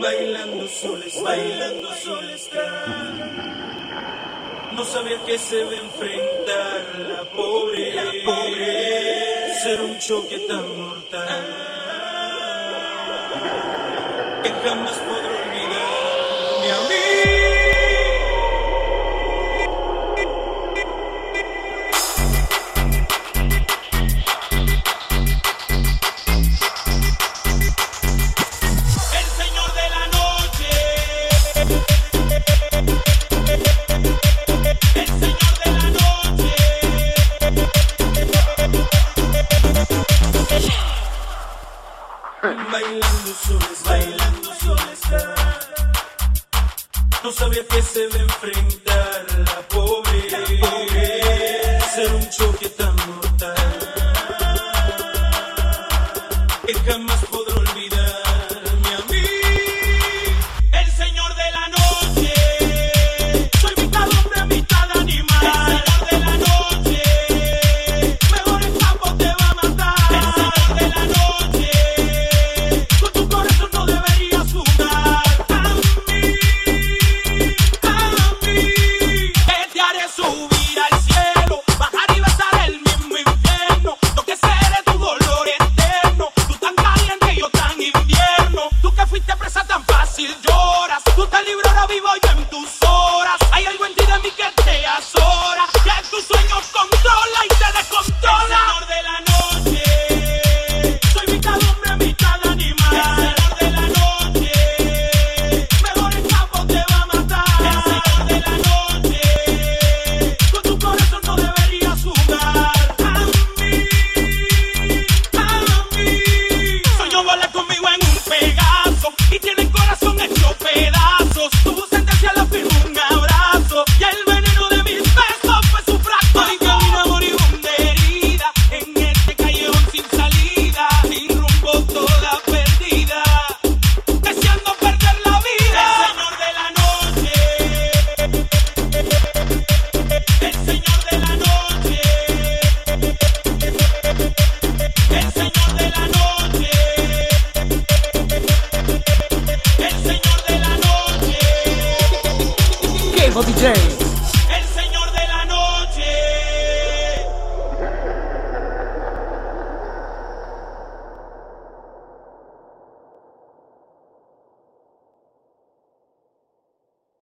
Bailando sol está, bailando sol está. No sabía que se va a enfrentar la pobre, la pobre, ser un choque tan mortal. Que jamás podré Bailando soles, bailando soles. No sabía que se va a enfrentar la pobre. Ser un choque tan mortal que jamás OBJ.